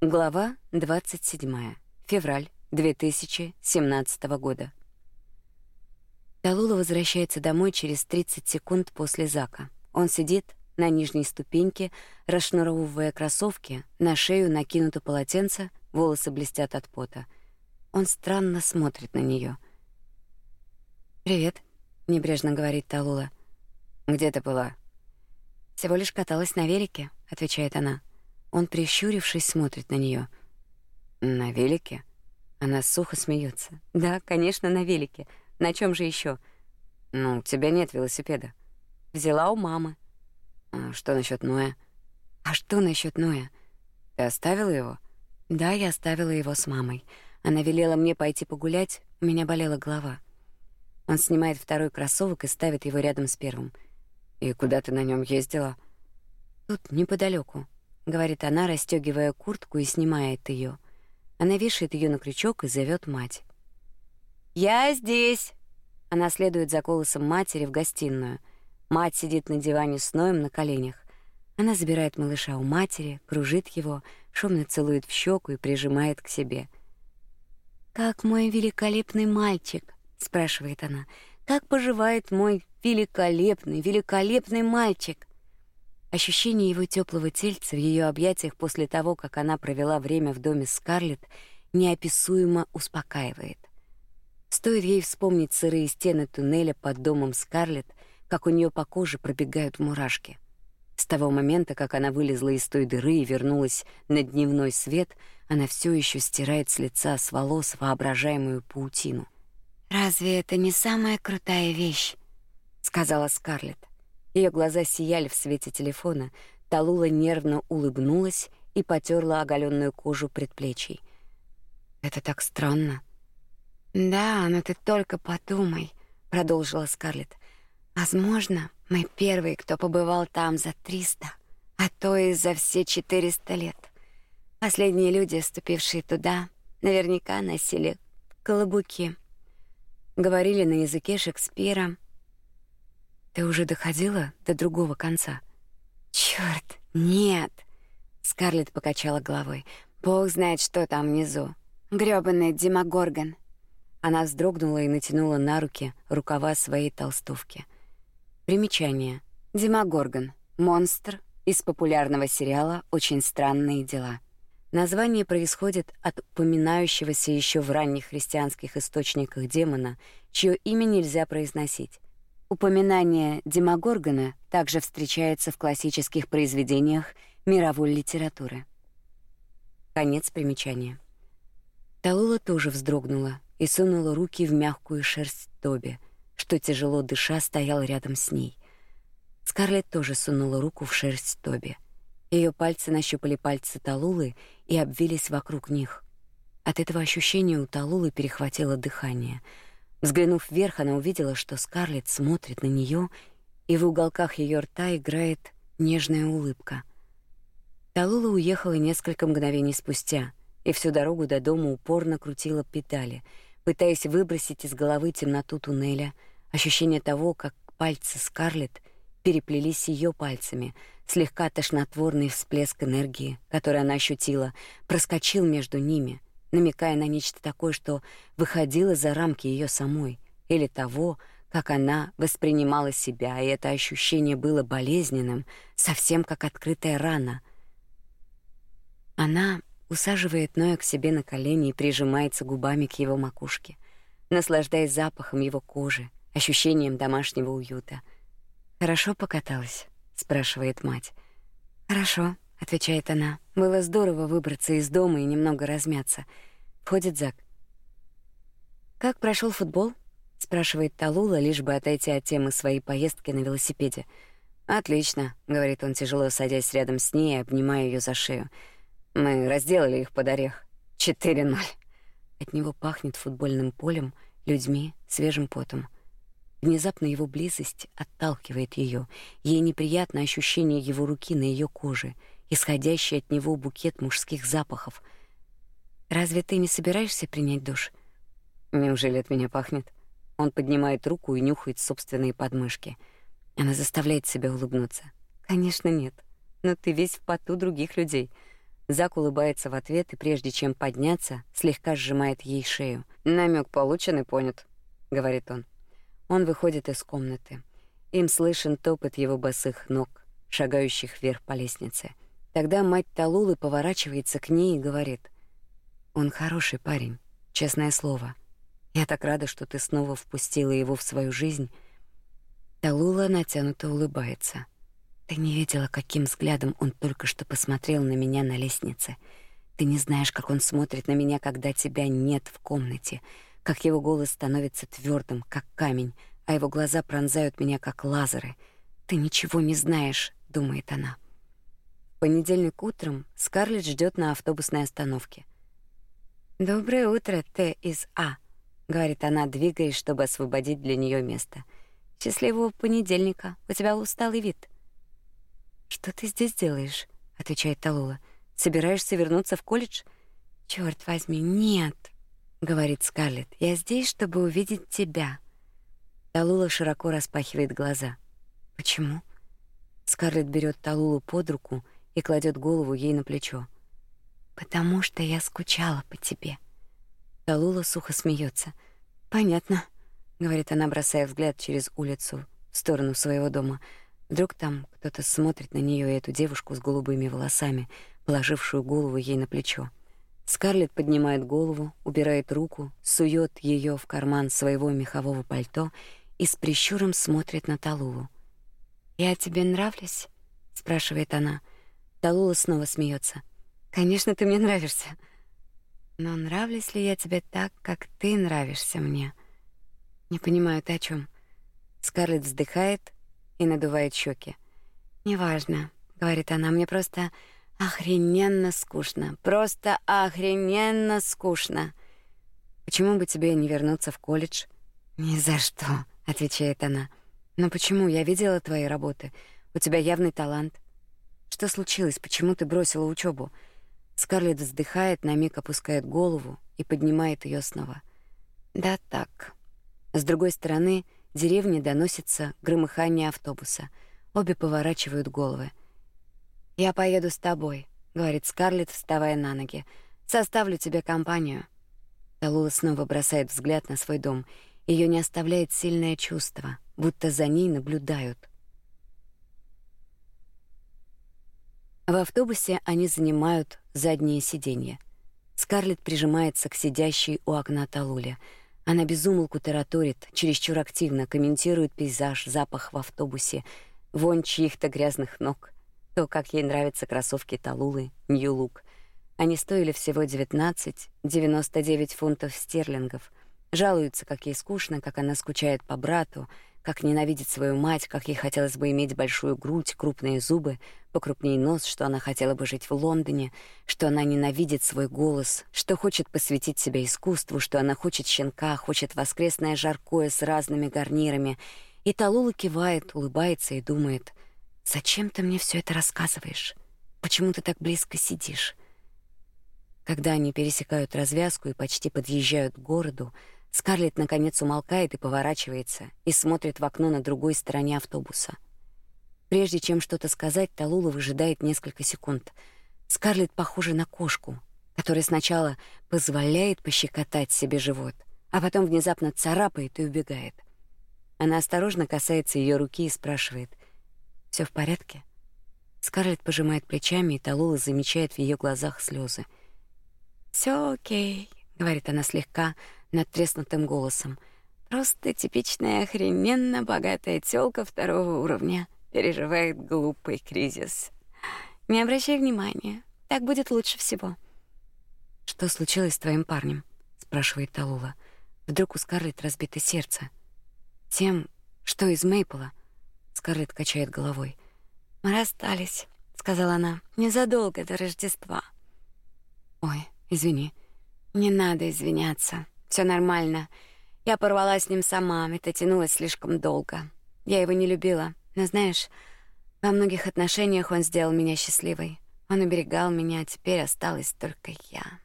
Глава 27. Февраль 2017 года. Талула возвращается домой через 30 секунд после Зака. Он сидит на нижней ступеньке, расшнуровывая кроссовки, на шею накинуто полотенце, волосы блестят от пота. Он странно смотрит на нее. «Привет», — небрежно говорит Талула. «Где ты была?» «Всего лишь каталась на велике», — отвечает она. Он, прищурившись, смотрит на нее. На велике? Она сухо смеется. Да, конечно, на велике. На чем же еще? Ну, у тебя нет велосипеда. Взяла у мамы. А что насчет Ноя? А что насчет Ноя? Ты оставила его? Да, я оставила его с мамой. Она велела мне пойти погулять, у меня болела голова. Он снимает второй кроссовок и ставит его рядом с первым. И куда ты на нем ездила? Тут неподалеку говорит она, расстегивая куртку и снимает ее. Она вешает ее на крючок и зовет мать. Я здесь. Она следует за голосом матери в гостиную. Мать сидит на диване с Ноем на коленях. Она забирает малыша у матери, кружит его, шумно целует в щеку и прижимает к себе. Как мой великолепный мальчик, спрашивает она. Как поживает мой великолепный, великолепный мальчик? Ощущение его теплого тельца в ее объятиях после того, как она провела время в доме Скарлетт, неописуемо успокаивает. Стоит ей вспомнить сырые стены туннеля под домом Скарлетт, как у нее по коже пробегают мурашки. С того момента, как она вылезла из той дыры и вернулась на дневной свет, она все еще стирает с лица, с волос воображаемую паутину. Разве это не самая крутая вещь, сказала Скарлетт. Ее глаза сияли в свете телефона. Талула нервно улыбнулась и потёрла оголенную кожу предплечий. Это так странно. Да, но ты только подумай, продолжила Скарлетт. Возможно, мы первые, кто побывал там за триста, а то и за все четыреста лет. Последние люди, ступившие туда, наверняка носили колобуки. Говорили на языке Шекспира, ты уже доходила до другого конца? Черт, нет. Скарлетт покачала головой. Бог знает, что там внизу. Грёбаный Демогоргон. Она вздрогнула и натянула на руки рукава своей толстовки. Примечание. Демогоргон монстр из популярного сериала Очень странные дела. Название происходит от упоминающегося еще в ранних христианских источниках демона, чье имя нельзя произносить. Упоминание Демогоргона также встречается в классических произведениях мировой литературы. Конец примечания. Талула тоже вздрогнула и сунула руки в мягкую шерсть Тоби, что тяжело дыша стоял рядом с ней. Скарлетт тоже сунула руку в шерсть Тоби. Ее пальцы нащупали пальцы Талулы и обвились вокруг них. От этого ощущения у Талулы перехватило дыхание — Взглянув вверх, она увидела, что Скарлетт смотрит на нее, и в уголках ее рта играет нежная улыбка. Талула уехала несколько мгновений спустя, и всю дорогу до дома упорно крутила педали, пытаясь выбросить из головы темноту туннеля, ощущение того, как пальцы Скарлетт переплелись с ее пальцами, слегка тошнотворный всплеск энергии, который она ощутила, проскочил между ними — намекая на нечто такое, что выходило за рамки ее самой или того, как она воспринимала себя, и это ощущение было болезненным, совсем как открытая рана. Она усаживает Ноя к себе на колени и прижимается губами к его макушке, наслаждаясь запахом его кожи, ощущением домашнего уюта. Хорошо покаталась, спрашивает мать. Хорошо, отвечает она. Было здорово выбраться из дома и немного размяться. Входит Зак. Как прошел футбол? спрашивает Талула, лишь бы отойти от темы своей поездки на велосипеде. Отлично, говорит он, тяжело садясь рядом с ней и обнимая ее за шею. Мы разделали их под орех. 4:0. От него пахнет футбольным полем, людьми, свежим потом. Внезапно его близость отталкивает ее. Ей неприятно ощущение его руки на ее коже исходящий от него букет мужских запахов. Разве ты не собираешься принять душ? Неужели от меня пахнет? Он поднимает руку и нюхает собственные подмышки. Она заставляет себя улыбнуться. Конечно, нет. Но ты весь в поту других людей. Зак улыбается в ответ и прежде чем подняться, слегка сжимает ей шею. Намек получен и понят, говорит он. Он выходит из комнаты. Им слышен топот его босых ног, шагающих вверх по лестнице. Тогда мать Талулы поворачивается к ней и говорит: "Он хороший парень, честное слово. Я так рада, что ты снова впустила его в свою жизнь". Талула натянуто улыбается. Ты не видела, каким взглядом он только что посмотрел на меня на лестнице. Ты не знаешь, как он смотрит на меня, когда тебя нет в комнате, как его голос становится твердым, как камень, а его глаза пронзают меня как лазеры. Ты ничего не знаешь, думает она. Понедельник утром Скарлетт ждет на автобусной остановке. Доброе утро, Т из А, говорит она, двигаясь, чтобы освободить для нее место. Счастливого понедельника. У тебя усталый вид. Что ты здесь делаешь? отвечает Талула. Собираешься вернуться в колледж? Черт возьми, нет, говорит Скарлетт. Я здесь, чтобы увидеть тебя. Талула широко распахивает глаза. Почему? Скарлетт берет Талулу под руку и кладет голову ей на плечо. Потому что я скучала по тебе. Талула сухо смеется. Понятно, говорит она, бросая взгляд через улицу в сторону своего дома. Вдруг там кто-то смотрит на нее и эту девушку с голубыми волосами, положившую голову ей на плечо. Скарлетт поднимает голову, убирает руку, сует ее в карман своего мехового пальто и с прищуром смотрит на Талулу. "Я тебе нравлюсь?" спрашивает она. Талула снова смеется. "Конечно, ты мне нравишься. Но нравлюсь ли я тебе так, как ты нравишься мне?" Не понимаю, ты о чем. Скарлетт вздыхает и надувает щеки. "Неважно", говорит она. "Мне просто охрененно скучно. Просто охрененно скучно. Почему бы тебе не вернуться в колледж?" "Ни за что", отвечает она. "Но почему? Я видела твои работы. У тебя явный талант. Что случилось? Почему ты бросила учебу? Скарлетт вздыхает, на миг опускает голову и поднимает ее снова. "Да так". С другой стороны, деревни доносится громыхание автобуса. Обе поворачивают головы. «Я поеду с тобой», — говорит Скарлетт, вставая на ноги. «Составлю тебе компанию». Талула снова бросает взгляд на свой дом. Ее не оставляет сильное чувство, будто за ней наблюдают. В автобусе они занимают задние сиденья. Скарлетт прижимается к сидящей у окна Талуле — она безумолку тараторит, чересчур активно комментирует пейзаж, запах в автобусе, вонь чьих-то грязных ног, то, как ей нравятся кроссовки Талулы, Нью-Лук. Они стоили всего 19,99 фунтов стерлингов. Жалуются, как ей скучно, как она скучает по брату, как ненавидит свою мать, как ей хотелось бы иметь большую грудь, крупные зубы, покрупнее нос, что она хотела бы жить в Лондоне, что она ненавидит свой голос, что хочет посвятить себя искусству, что она хочет щенка, хочет воскресное жаркое с разными гарнирами. И Талула кивает, улыбается и думает: "Зачем ты мне все это рассказываешь? Почему ты так близко сидишь?" Когда они пересекают развязку и почти подъезжают к городу, Скарлетт наконец умолкает и поворачивается и смотрит в окно на другой стороне автобуса. Прежде чем что-то сказать, Талула выжидает несколько секунд. Скарлетт похожа на кошку, которая сначала позволяет пощекотать себе живот, а потом внезапно царапает и убегает. Она осторожно касается ее руки и спрашивает: "Все в порядке?" Скарлетт пожимает плечами, и Талула замечает в ее глазах слезы. Все окей", говорит она слегка надтреснутым голосом. Просто типичная охрененно богатая тёлка второго уровня переживает глупый кризис. Не обращай внимания, так будет лучше всего. Что случилось с твоим парнем? спрашивает Талула. Вдруг у Скарлетт разбито сердце. Тем, что из Мейпла. Скарлетт качает головой. Мы расстались, сказала она, незадолго до Рождества. Ой, извини. Не надо извиняться. Все нормально. Я порвала с ним сама, это тянулось слишком долго. Я его не любила, но знаешь, во многих отношениях он сделал меня счастливой. Он уберегал меня, а теперь осталась только я.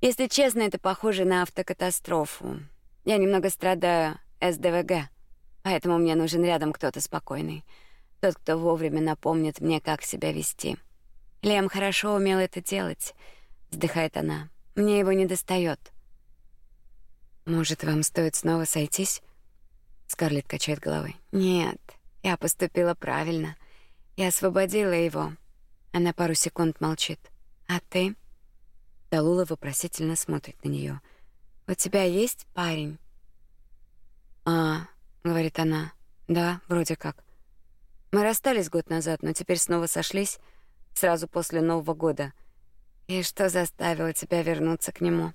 Если честно, это похоже на автокатастрофу. Я немного страдаю СДВГ, поэтому мне нужен рядом кто-то спокойный. Тот, кто вовремя напомнит мне, как себя вести. Лем хорошо умел это делать, вздыхает она. Мне его не достает. Может, вам стоит снова сойтись? Скарлетт качает головой. Нет, я поступила правильно. Я освободила его. Она пару секунд молчит. А ты? Талула вопросительно смотрит на нее. У тебя есть парень? А, говорит она. Да, вроде как. Мы расстались год назад, но теперь снова сошлись сразу после Нового года. И что заставило тебя вернуться к нему?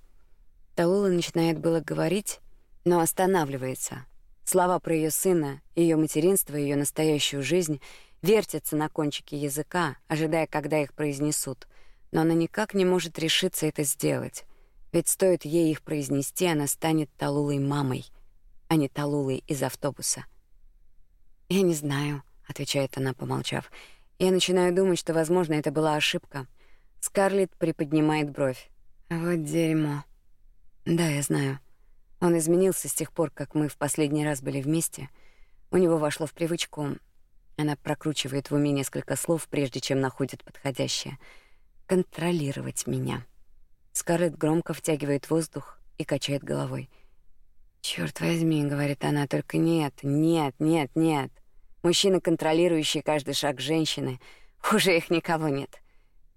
Талула начинает было говорить, но останавливается. Слова про ее сына, ее материнство, ее настоящую жизнь вертятся на кончике языка, ожидая, когда их произнесут. Но она никак не может решиться это сделать. Ведь стоит ей их произнести, она станет Талулой мамой, а не Талулой из автобуса. «Я не знаю», — отвечает она, помолчав. «Я начинаю думать, что, возможно, это была ошибка». Скарлетт приподнимает бровь. «Вот дерьмо». «Да, я знаю. Он изменился с тех пор, как мы в последний раз были вместе. У него вошло в привычку она прокручивает в уме несколько слов, прежде чем находит подходящее. Контролировать меня. Скарлетт громко втягивает воздух и качает головой. Черт возьми, говорит она, только нет, нет, нет, нет. Мужчины, контролирующие каждый шаг женщины, хуже их никого нет.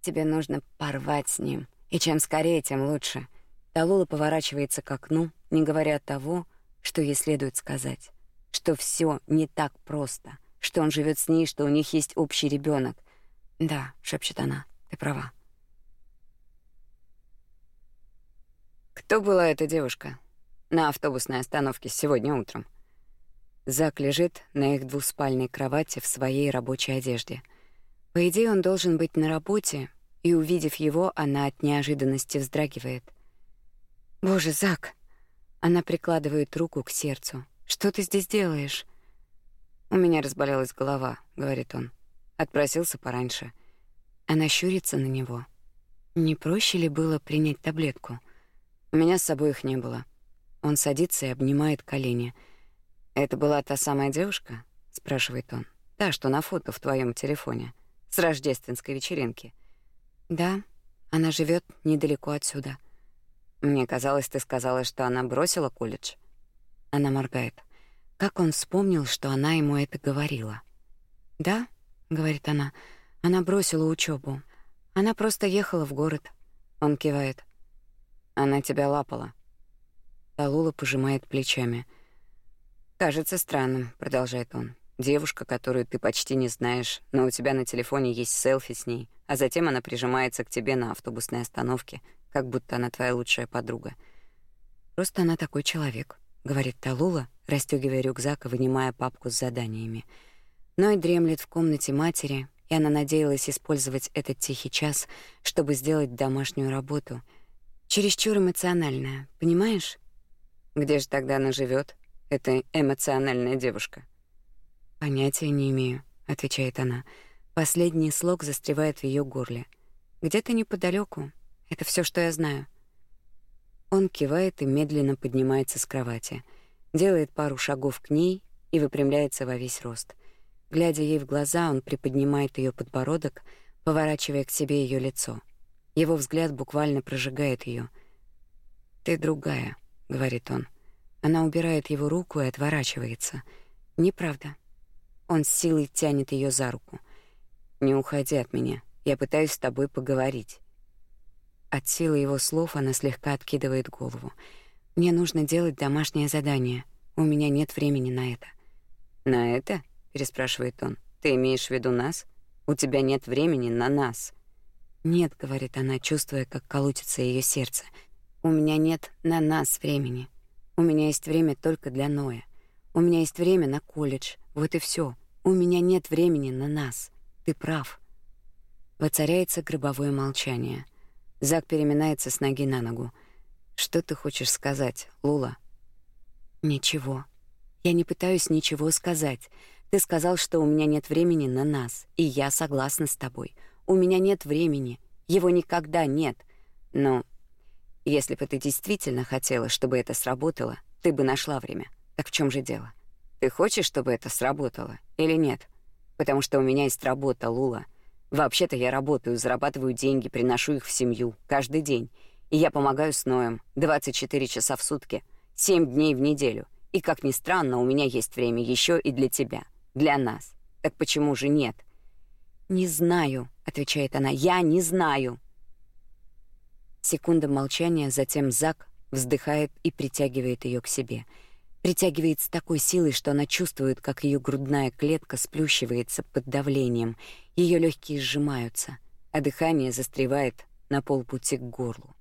Тебе нужно порвать с ним, и чем скорее, тем лучше. Талула поворачивается к окну, не говоря того, что ей следует сказать, что все не так просто — что он живет с ней, что у них есть общий ребенок. Да, шепчет она. Ты права. Кто была эта девушка на автобусной остановке сегодня утром? Зак лежит на их двуспальной кровати в своей рабочей одежде. По идее, он должен быть на работе, и увидев его, она от неожиданности вздрагивает. Боже, Зак. Она прикладывает руку к сердцу. Что ты здесь делаешь? У меня разболелась голова, говорит он. Отпросился пораньше. Она щурится на него. Не проще ли было принять таблетку? У меня с собой их не было. Он садится и обнимает колени. Это была та самая девушка, спрашивает он. Та, что на фото в твоем телефоне, с рождественской вечеринки. Да, она живет недалеко отсюда. Мне казалось, ты сказала, что она бросила колледж. Она моргает. Как он вспомнил, что она ему это говорила? "Да", говорит она. Она бросила учебу. Она просто ехала в город. Он кивает. Она тебя лапала. Талула пожимает плечами. Кажется странным, продолжает он. Девушка, которую ты почти не знаешь, но у тебя на телефоне есть селфи с ней, а затем она прижимается к тебе на автобусной остановке, как будто она твоя лучшая подруга. Просто она такой человек, говорит Талула, расстёгивая рюкзак и вынимая папку с заданиями. Ной дремлет в комнате матери, и она надеялась использовать этот тихий час, чтобы сделать домашнюю работу. Чересчур эмоциональная, понимаешь? Где же тогда она живет? Эта эмоциональная девушка. Понятия не имею, отвечает она. Последний слог застревает в ее горле. Где-то неподалеку. Это все, что я знаю. Он кивает и медленно поднимается с кровати делает пару шагов к ней и выпрямляется во весь рост. Глядя ей в глаза, он приподнимает ее подбородок, поворачивая к себе ее лицо. Его взгляд буквально прожигает ее. «Ты другая», — говорит он. Она убирает его руку и отворачивается. «Неправда». Он с силой тянет ее за руку. «Не уходи от меня. Я пытаюсь с тобой поговорить». От силы его слов она слегка откидывает голову. Мне нужно делать домашнее задание. У меня нет времени на это. На это? переспрашивает он. Ты имеешь в виду нас? У тебя нет времени на нас. Нет, говорит она, чувствуя, как колотится ее сердце. У меня нет на нас времени. У меня есть время только для Ноя. У меня есть время на колледж. Вот и все. У меня нет времени на нас. Ты прав. Воцаряется гробовое молчание. Зак переминается с ноги на ногу. Что ты хочешь сказать, Лула? Ничего. Я не пытаюсь ничего сказать. Ты сказал, что у меня нет времени на нас, и я согласна с тобой. У меня нет времени. Его никогда нет. Но если бы ты действительно хотела, чтобы это сработало, ты бы нашла время. Так в чем же дело? Ты хочешь, чтобы это сработало или нет? Потому что у меня есть работа, Лула. Вообще-то я работаю, зарабатываю деньги, приношу их в семью каждый день. И я помогаю с Ноем 24 часа в сутки, 7 дней в неделю. И, как ни странно, у меня есть время еще и для тебя, для нас. Так почему же нет? «Не знаю», — отвечает она, — «я не знаю». Секунда молчания, затем Зак вздыхает и притягивает ее к себе. Притягивает с такой силой, что она чувствует, как ее грудная клетка сплющивается под давлением, ее легкие сжимаются, а дыхание застревает на полпути к горлу.